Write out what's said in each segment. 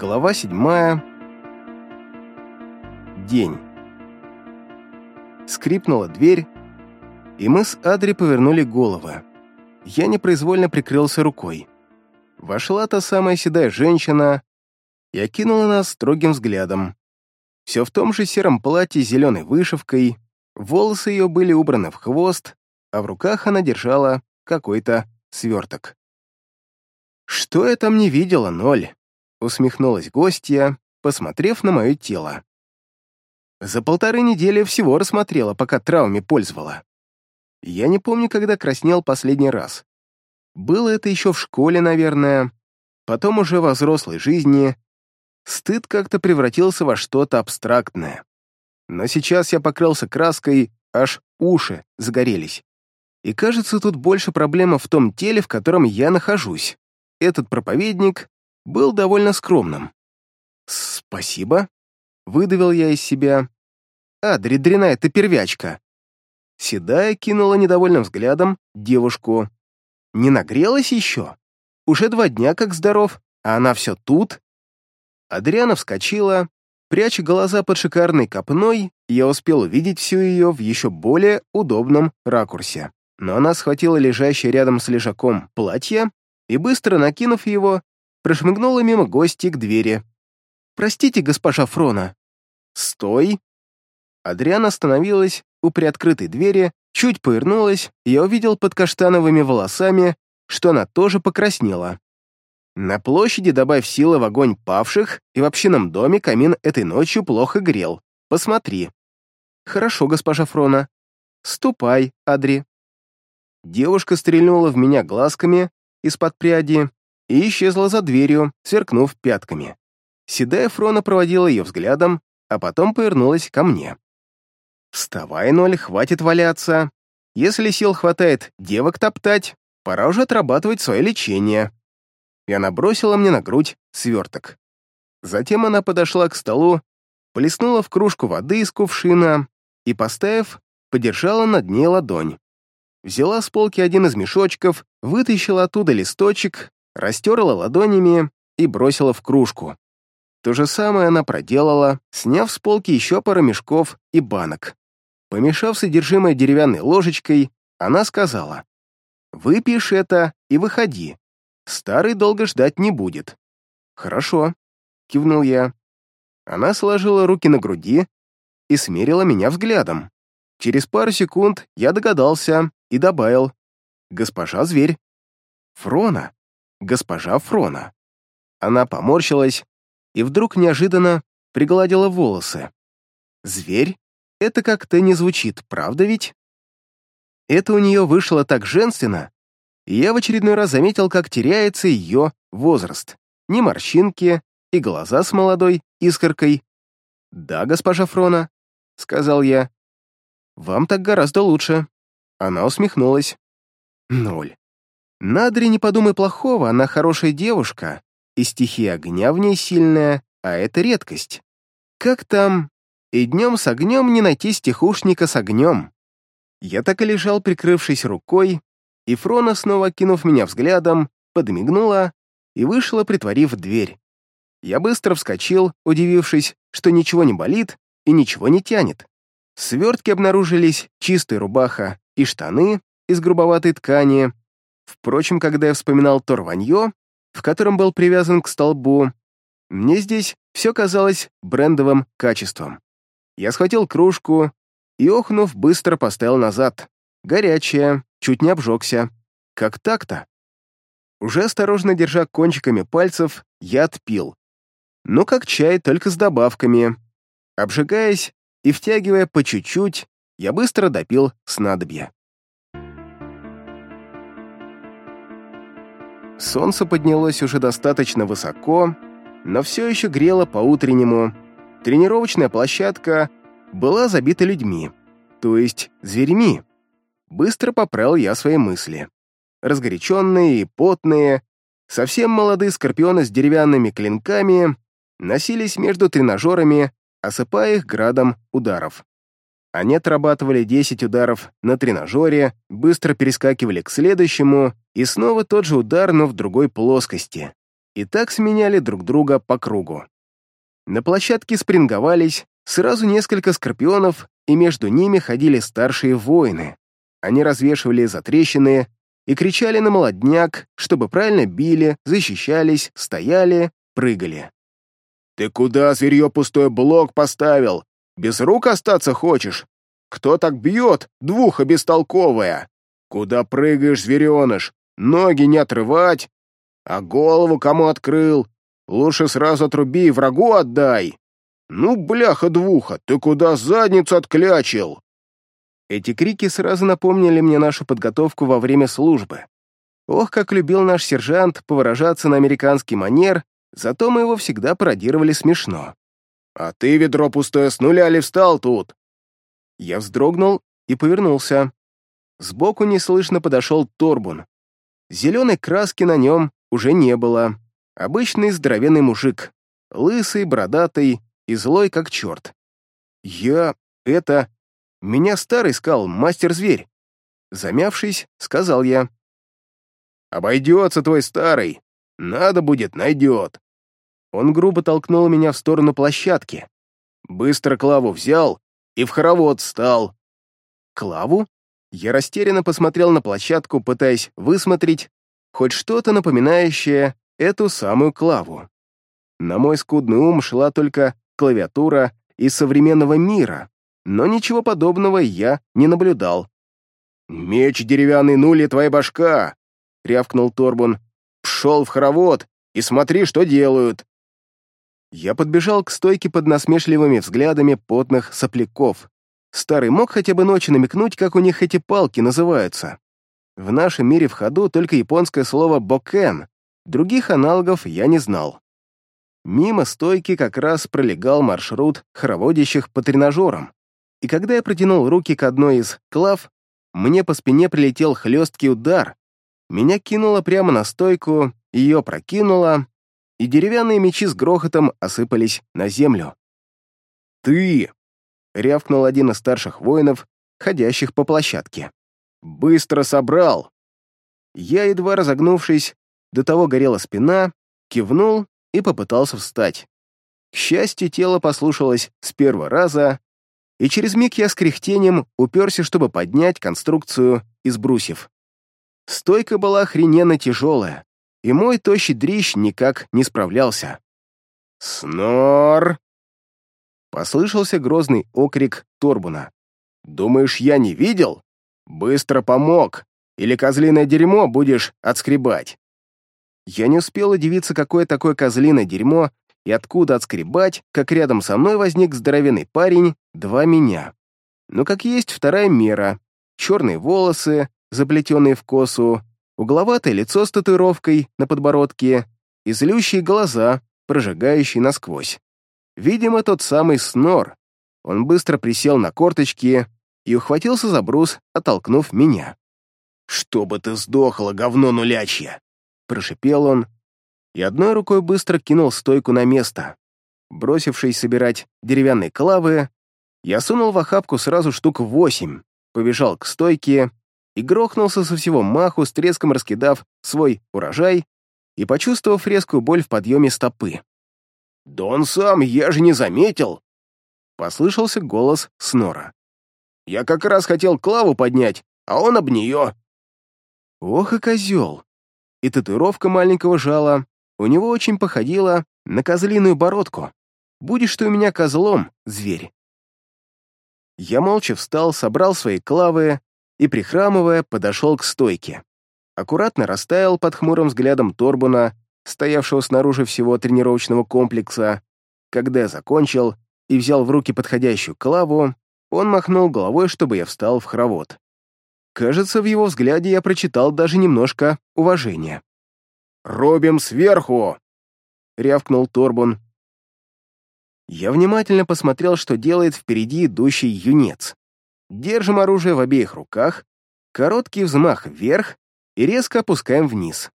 Глава 7. День. Скрипнула дверь, и мы с Адри повернули головы. Я непроизвольно прикрылся рукой. Вошла та самая седая женщина и окинула нас строгим взглядом. Все в том же сером платье с зеленой вышивкой, волосы ее были убраны в хвост, а в руках она держала какой-то сверток. «Что я там не видела, Ноль?» усмехнулась гостья, посмотрев на мое тело. За полторы недели всего рассмотрела, пока травме пользовала. Я не помню, когда краснел последний раз. Было это еще в школе, наверное, потом уже во взрослой жизни. Стыд как-то превратился во что-то абстрактное. Но сейчас я покрылся краской, аж уши загорелись. И кажется, тут больше проблема в том теле, в котором я нахожусь. Этот проповедник был довольно скромным. «Спасибо», — выдавил я из себя. «А, дредрена ты первячка!» Седая кинула недовольным взглядом девушку. «Не нагрелась еще? Уже два дня как здоров, а она все тут?» Адриана вскочила, пряча глаза под шикарной копной, я успел увидеть всю ее в еще более удобном ракурсе. Но она схватила лежащее рядом с лежаком платье и, быстро накинув его, прошмыгнула мимо гости к двери. «Простите, госпожа Фрона». «Стой!» Адриана остановилась у приоткрытой двери, чуть повернулась, и я увидел под каштановыми волосами, что она тоже покраснела. На площади добавь силы в огонь павших, и в общинном доме камин этой ночью плохо грел. Посмотри. Хорошо, госпожа Фрона. Ступай, Адри. Девушка стрельнула в меня глазками из-под пряди и исчезла за дверью, сверкнув пятками. Седая Фрона проводила ее взглядом, а потом повернулась ко мне. «Вставай, Ноль, хватит валяться. Если сил хватает девок топтать, пора уже отрабатывать свое лечение». И она бросила мне на грудь сверток. Затем она подошла к столу, плеснула в кружку воды из кувшина и, поставив, подержала на дне ладонь. Взяла с полки один из мешочков, вытащила оттуда листочек растерла ладонями и бросила в кружку. То же самое она проделала, сняв с полки еще пару мешков и банок. Помешав содержимое деревянной ложечкой, она сказала, «Выпьешь это и выходи. Старый долго ждать не будет». «Хорошо», — кивнул я. Она сложила руки на груди и смерила меня взглядом. Через пару секунд я догадался и добавил, «Госпожа зверь». «Фрона», госпожа Фрона. Она поморщилась и вдруг неожиданно пригладила волосы. «Зверь? Это как-то не звучит, правда ведь?» Это у нее вышло так женственно, и я в очередной раз заметил, как теряется ее возраст. Ни морщинки, и глаза с молодой искоркой. «Да, госпожа Фрона», — сказал я. «Вам так гораздо лучше». Она усмехнулась. «Ноль. Надри не подумай плохого, она хорошая девушка, и стихия огня в ней сильная, а это редкость. Как там? И днем с огнем не найти стихушника с огнем. Я так и лежал, прикрывшись рукой, и Фрона, снова кинув меня взглядом, подмигнула и вышла, притворив дверь. Я быстро вскочил, удивившись, что ничего не болит и ничего не тянет. Свертки обнаружились, чистая рубаха и штаны из грубоватой ткани, Впрочем, когда я вспоминал то рванье, в котором был привязан к столбу, мне здесь все казалось брендовым качеством. Я схватил кружку и, охнув, быстро поставил назад. Горячая, чуть не обжегся. Как так-то? Уже осторожно держа кончиками пальцев, я отпил. Но как чай, только с добавками. Обжигаясь и втягивая по чуть-чуть, я быстро допил снадобье. Солнце поднялось уже достаточно высоко, но все еще грело по-утреннему. Тренировочная площадка была забита людьми, то есть зверьми. Быстро поправил я свои мысли. Разгоряченные и потные, совсем молодые скорпионы с деревянными клинками носились между тренажерами, осыпая их градом ударов. Они отрабатывали 10 ударов на тренажере, быстро перескакивали к следующему, и снова тот же удар, но в другой плоскости. И так сменяли друг друга по кругу. На площадке спринговались сразу несколько скорпионов, и между ними ходили старшие воины. Они развешивали затрещины и кричали на молодняк, чтобы правильно били, защищались, стояли, прыгали. «Ты куда, зверье, пустой блок поставил? Без рук остаться хочешь? Кто так бьет, двуха бестолковая? Куда прыгаешь, звереныш? Ноги не отрывать? А голову кому открыл? Лучше сразу отруби и врагу отдай. Ну, бляха-двуха, ты куда задницу отклячил? Эти крики сразу напомнили мне нашу подготовку во время службы. Ох, как любил наш сержант повыражаться на американский манер, зато мы его всегда пародировали смешно. «А ты, ведро пустое, с нуля ли встал тут?» Я вздрогнул и повернулся. Сбоку неслышно подошел Торбун. Зеленой краски на нем уже не было. Обычный здоровенный мужик. Лысый, бородатый и злой, как черт. «Я... это... меня старый скал, мастер-зверь!» Замявшись, сказал я. «Обойдется твой старый. Надо будет, найдет. Он грубо толкнул меня в сторону площадки. Быстро Клаву взял и в хоровод стал. «Клаву?» Я растерянно посмотрел на площадку, пытаясь высмотреть хоть что-то напоминающее эту самую Клаву. На мой скудный ум шла только клавиатура из современного мира, но ничего подобного я не наблюдал. «Меч деревянный нули твоя башка!» — рявкнул Торбун. «Пшел в хоровод и смотри, что делают!» Я подбежал к стойке под насмешливыми взглядами потных сопляков. Старый мог хотя бы ночи намекнуть, как у них эти палки называются. В нашем мире в ходу только японское слово «бокен», других аналогов я не знал. Мимо стойки как раз пролегал маршрут хороводящих по тренажерам, и когда я протянул руки к одной из клав, мне по спине прилетел хлесткий удар. Меня кинуло прямо на стойку, ее прокинуло, и деревянные мечи с грохотом осыпались на землю. «Ты!» — рявкнул один из старших воинов, ходящих по площадке. «Быстро собрал!» Я, едва разогнувшись, до того горела спина, кивнул и попытался встать. К счастью, тело послушалось с первого раза, и через миг я с кряхтением уперся, чтобы поднять конструкцию из брусьев. Стойка была охрененно тяжелая, и мой тощий дрищ никак не справлялся. «Снор!» Послышался грозный окрик Торбуна. «Думаешь, я не видел? Быстро помог! Или козлиное дерьмо будешь отскребать!» Я не успел удивиться, какое такое козлиное дерьмо и откуда отскребать, как рядом со мной возник здоровенный парень, два меня. Но как есть вторая мера. Черные волосы, заплетенные в косу, Угловатое лицо с татуировкой на подбородке и злющие глаза, прожигающие насквозь. Видимо, тот самый Снор. Он быстро присел на корточки и ухватился за брус, оттолкнув меня. «Чтобы ты сдохло, говно нулячье!» — прошипел он, и одной рукой быстро кинул стойку на место. Бросившись собирать деревянные клавы, я сунул в охапку сразу штук восемь, побежал к стойке и грохнулся со всего маху, с треском раскидав свой урожай и почувствовав резкую боль в подъеме стопы. «Да он сам, я же не заметил!» Послышался голос Снора. «Я как раз хотел Клаву поднять, а он об нее!» Ох и козел! И татуировка маленького жала у него очень походила на козлиную бородку. Будешь ты у меня козлом, зверь. Я молча встал, собрал свои клавы и, прихрамывая, подошел к стойке. Аккуратно растаял под хмурым взглядом Торбуна, стоявшего снаружи всего тренировочного комплекса. Когда закончил и взял в руки подходящую клаву, он махнул головой, чтобы я встал в хоровод. Кажется, в его взгляде я прочитал даже немножко уважения. Робим сверху!» — рявкнул Торбун. Я внимательно посмотрел, что делает впереди идущий юнец. Держим оружие в обеих руках, короткий взмах вверх и резко опускаем вниз.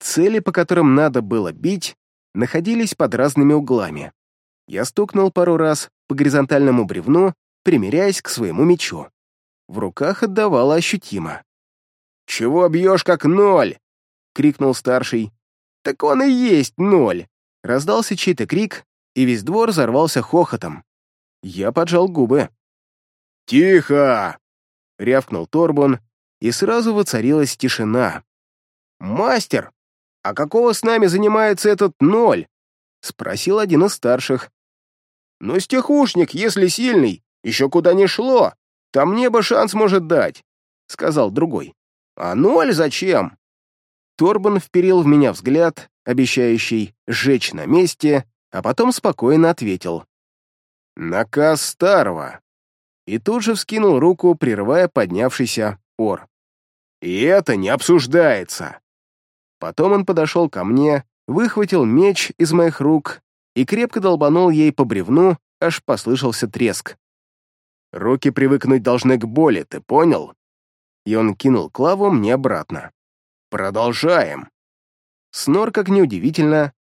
Цели, по которым надо было бить, находились под разными углами. Я стукнул пару раз по горизонтальному бревну, примеряясь к своему мечу. В руках отдавало ощутимо. «Чего бьешь как ноль?» — крикнул старший. «Так он и есть ноль!» Раздался чей-то крик, и весь двор взорвался хохотом. Я поджал губы. «Тихо!» — рявкнул Торбун, и сразу воцарилась тишина. «Мастер, а какого с нами занимается этот ноль?» — спросил один из старших. «Ну, стихушник, если сильный, еще куда не шло. Там небо шанс может дать», — сказал другой. «А ноль зачем?» Торбан вперил в меня взгляд, обещающий жечь на месте», а потом спокойно ответил. «Наказ старого и тут же вскинул руку, прерывая поднявшийся ор. «И это не обсуждается!» Потом он подошел ко мне, выхватил меч из моих рук и крепко долбанул ей по бревну, аж послышался треск. «Руки привыкнуть должны к боли, ты понял?» И он кинул клаву мне обратно. «Продолжаем!» Снор, как неудивительно,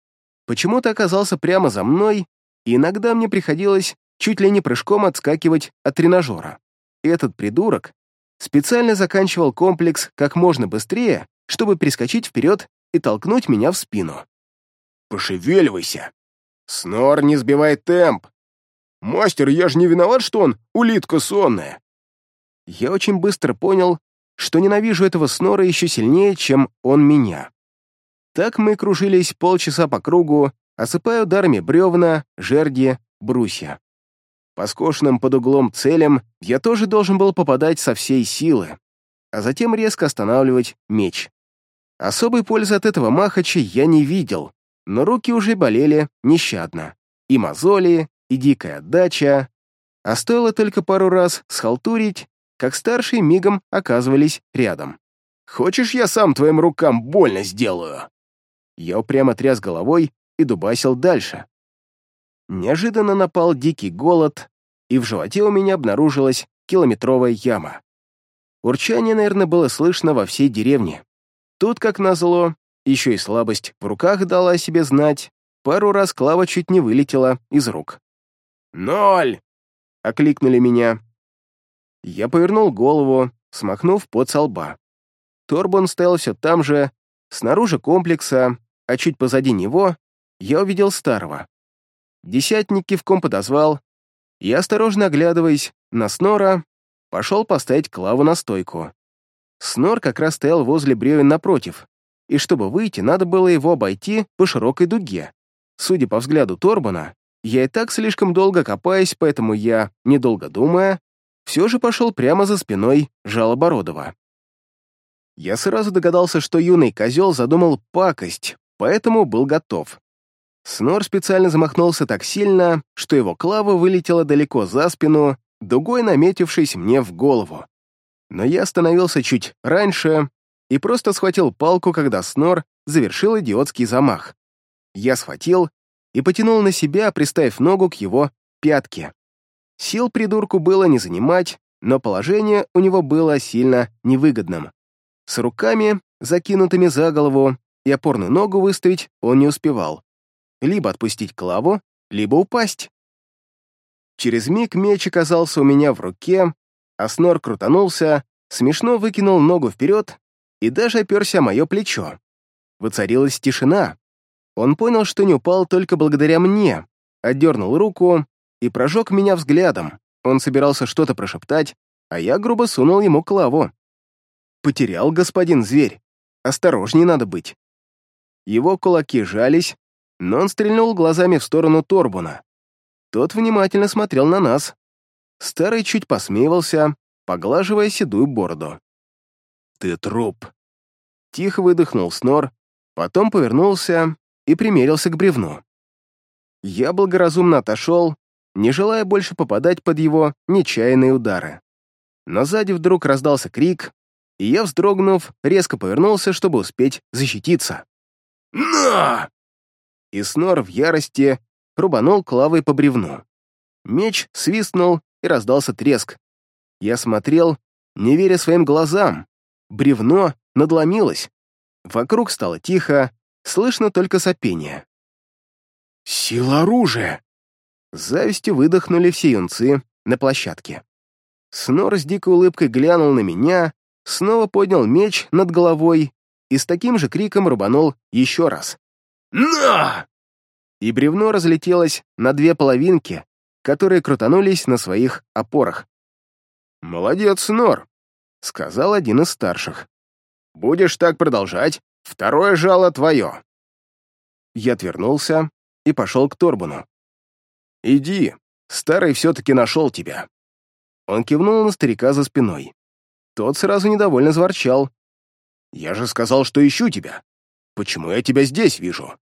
почему-то оказался прямо за мной, и иногда мне приходилось чуть ли не прыжком отскакивать от тренажера. Этот придурок специально заканчивал комплекс как можно быстрее, чтобы прискочить вперед и толкнуть меня в спину. «Пошевеливайся! Снор не сбивай темп! Мастер, я же не виноват, что он улитка сонная!» Я очень быстро понял, что ненавижу этого снора еще сильнее, чем он меня. Так мы кружились полчаса по кругу, осыпая ударами бревна, жерди, брусья. По скошенным под углом целям я тоже должен был попадать со всей силы, а затем резко останавливать меч. Особой пользы от этого махача я не видел, но руки уже болели нещадно. И мозоли, и дикая отдача. А стоило только пару раз схалтурить, как старшие мигом оказывались рядом. «Хочешь, я сам твоим рукам больно сделаю?» Я упрямо тряс головой и дубасил дальше, неожиданно напал дикий голод, и в животе у меня обнаружилась километровая яма. Урчание, наверное, было слышно во всей деревне. Тут, как назло, еще и слабость в руках дала о себе знать, пару раз Клава чуть не вылетела из рук. «Ноль!» — окликнули меня. Я повернул голову, смахнув под со лба. Торбон стоял все там же, снаружи комплекса, а чуть позади него я увидел старого. Десятник кивком подозвал, и, осторожно оглядываясь на Снора, пошел поставить Клаву на стойку. Снор как раз стоял возле бревен напротив, и чтобы выйти, надо было его обойти по широкой дуге. Судя по взгляду Торбана, я и так слишком долго копаюсь, поэтому я, недолго думая, все же пошел прямо за спиной Жалобородова. Я сразу догадался, что юный козел задумал пакость, поэтому был готов. Снор специально замахнулся так сильно, что его клава вылетела далеко за спину, дугой наметившись мне в голову. Но я остановился чуть раньше и просто схватил палку, когда Снор завершил идиотский замах. Я схватил и потянул на себя, приставив ногу к его пятке. Сил придурку было не занимать, но положение у него было сильно невыгодным. С руками, закинутыми за голову, и опорную ногу выставить он не успевал либо отпустить клаву, либо упасть. Через миг меч оказался у меня в руке, а снор крутанулся, смешно выкинул ногу вперед и даже оперся о мое плечо. Воцарилась тишина. Он понял, что не упал только благодаря мне, отдернул руку и прожег меня взглядом. Он собирался что-то прошептать, а я грубо сунул ему клаву. «Потерял господин зверь. Осторожней надо быть». Его кулаки жались, но он стрельнул глазами в сторону Торбуна. Тот внимательно смотрел на нас. Старый чуть посмеивался, поглаживая седую бороду. «Ты труп!» Тихо выдохнул Снор, потом повернулся и примерился к бревну. Я благоразумно отошел, не желая больше попадать под его нечаянные удары. Но сзади вдруг раздался крик, и я, вздрогнув, резко повернулся, чтобы успеть защититься. «На!» и Снор в ярости рубанул клавой по бревну. Меч свистнул и раздался треск. Я смотрел, не веря своим глазам. Бревно надломилось. Вокруг стало тихо, слышно только сопение. «Сила оружия!» С завистью выдохнули все юнцы на площадке. Снор с дикой улыбкой глянул на меня, снова поднял меч над головой и с таким же криком рубанул еще раз. «На!» И бревно разлетелось на две половинки, которые крутанулись на своих опорах. «Молодец, Нор», — сказал один из старших. «Будешь так продолжать, второе жало твое». Я отвернулся и пошел к Торбуну. «Иди, старый все-таки нашел тебя». Он кивнул на старика за спиной. Тот сразу недовольно зворчал. «Я же сказал, что ищу тебя. Почему я тебя здесь вижу?»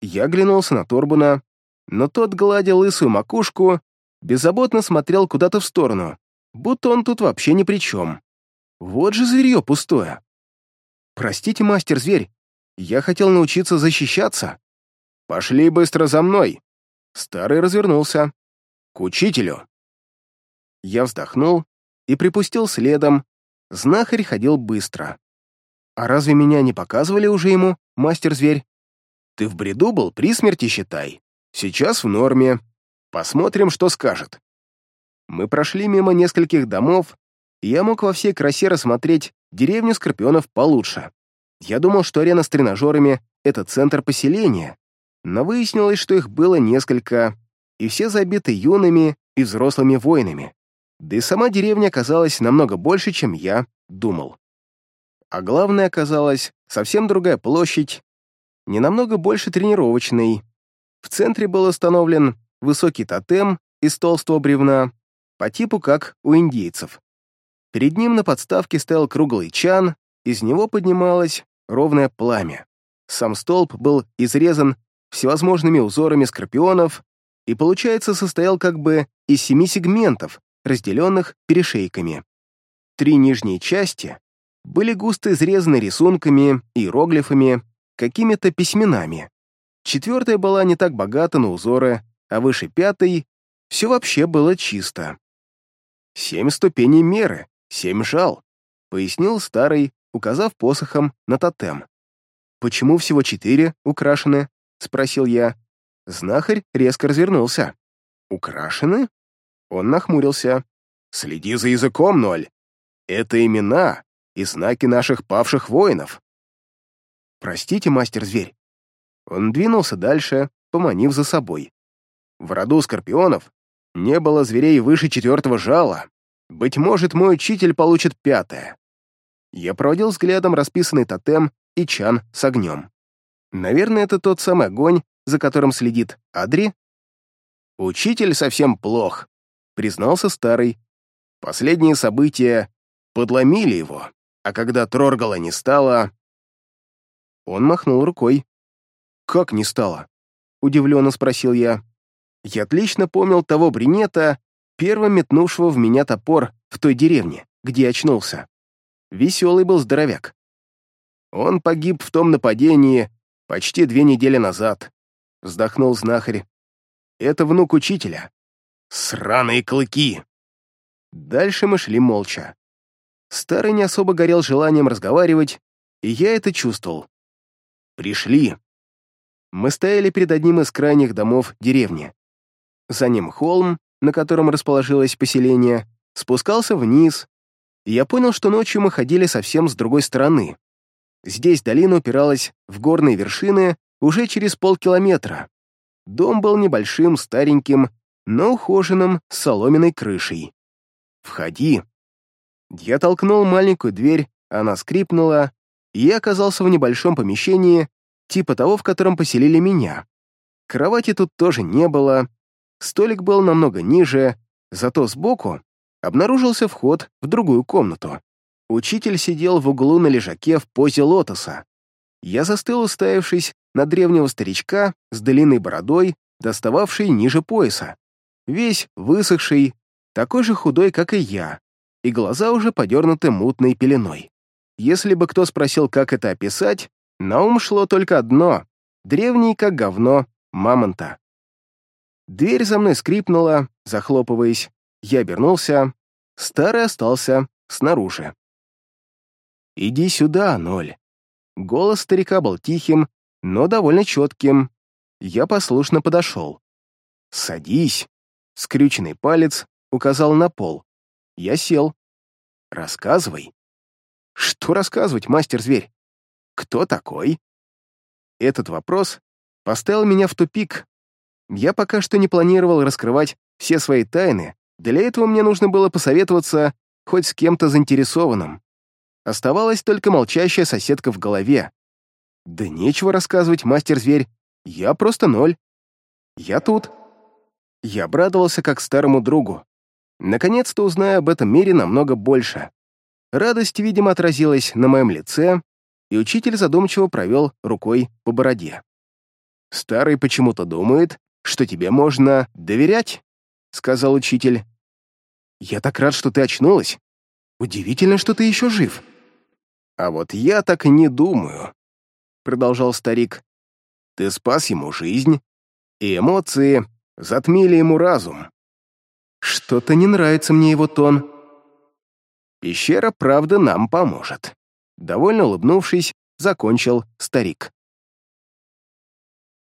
Я оглянулся на Торбуна, но тот, гладил лысую макушку, беззаботно смотрел куда-то в сторону, будто он тут вообще ни при чем. Вот же зверье пустое. «Простите, мастер-зверь, я хотел научиться защищаться». «Пошли быстро за мной!» Старый развернулся. «К учителю!» Я вздохнул и припустил следом. Знахарь ходил быстро. «А разве меня не показывали уже ему, мастер-зверь?» «Ты в бреду был, при смерти считай. Сейчас в норме. Посмотрим, что скажет». Мы прошли мимо нескольких домов, и я мог во всей красе рассмотреть деревню Скорпионов получше. Я думал, что арена с тренажерами — это центр поселения, но выяснилось, что их было несколько, и все забиты юными и взрослыми воинами. Да и сама деревня оказалась намного больше, чем я думал. А главное оказалось совсем другая площадь, не намного больше тренировочной. В центре был установлен высокий тотем из толстого бревна, по типу как у индейцев. Перед ним на подставке стоял круглый чан, из него поднималось ровное пламя. Сам столб был изрезан всевозможными узорами скорпионов и, получается, состоял как бы из семи сегментов, разделенных перешейками. Три нижние части были густо изрезаны рисунками, иероглифами, какими-то письменами. Четвертая была не так богата на узоры, а выше пятой все вообще было чисто. «Семь ступеней меры, семь жал», — пояснил старый, указав посохом на тотем. «Почему всего четыре украшены?» — спросил я. Знахарь резко развернулся. «Украшены?» Он нахмурился. «Следи за языком, Ноль. Это имена, и знаки наших павших воинов. Простите, мастер-зверь. Он двинулся дальше, поманив за собой. В роду скорпионов не было зверей выше четвертого жала. Быть может, мой учитель получит пятое. Я проводил взглядом расписанный тотем и чан с огнем. Наверное, это тот самый огонь, за которым следит Адри. Учитель совсем плох, признался старый. Последние события подломили его. А когда Троргала не стало...» Он махнул рукой. «Как не стало?» — удивленно спросил я. «Я отлично помнил того бринета, первым метнувшего в меня топор в той деревне, где очнулся. Веселый был здоровяк. Он погиб в том нападении почти две недели назад», — вздохнул знахарь. «Это внук учителя». «Сраные клыки!» Дальше мы шли молча. Старый не особо горел желанием разговаривать, и я это чувствовал. «Пришли!» Мы стояли перед одним из крайних домов деревни. За ним холм, на котором расположилось поселение, спускался вниз, и я понял, что ночью мы ходили совсем с другой стороны. Здесь долина упиралась в горные вершины уже через полкилометра. Дом был небольшим, стареньким, но ухоженным, с соломенной крышей. «Входи», я толкнул маленькую дверь, она скрипнула, и я оказался в небольшом помещении, типа того, в котором поселили меня. Кровати тут тоже не было, столик был намного ниже, зато сбоку обнаружился вход в другую комнату. Учитель сидел в углу на лежаке в позе лотоса. Я застыл, уставившись на древнего старичка с длинной бородой, достававший ниже пояса. Весь высохший, такой же худой, как и я, и глаза уже подернуты мутной пеленой. Если бы кто спросил, как это описать, на ум шло только одно — древний как говно мамонта. Дверь за мной скрипнула, захлопываясь. Я обернулся. Старый остался снаружи. «Иди сюда, Ноль». Голос старика был тихим, но довольно четким. Я послушно подошел. «Садись». Скрюченный палец указал на пол. Я сел. «Рассказывай». «Что рассказывать, мастер-зверь? Кто такой?» Этот вопрос поставил меня в тупик. Я пока что не планировал раскрывать все свои тайны, для этого мне нужно было посоветоваться хоть с кем-то заинтересованным. Оставалась только молчащая соседка в голове. «Да нечего рассказывать, мастер-зверь, я просто ноль. Я тут». Я обрадовался как старому другу. Наконец-то узнаю об этом мире намного больше. Радость, видимо, отразилась на моем лице, и учитель задумчиво провел рукой по бороде. «Старый почему-то думает, что тебе можно доверять», — сказал учитель. «Я так рад, что ты очнулась. Удивительно, что ты еще жив». «А вот я так и не думаю», — продолжал старик. «Ты спас ему жизнь, и эмоции затмили ему разум. Что-то не нравится мне его тон. Пещера, правда, нам поможет. Довольно улыбнувшись, закончил старик.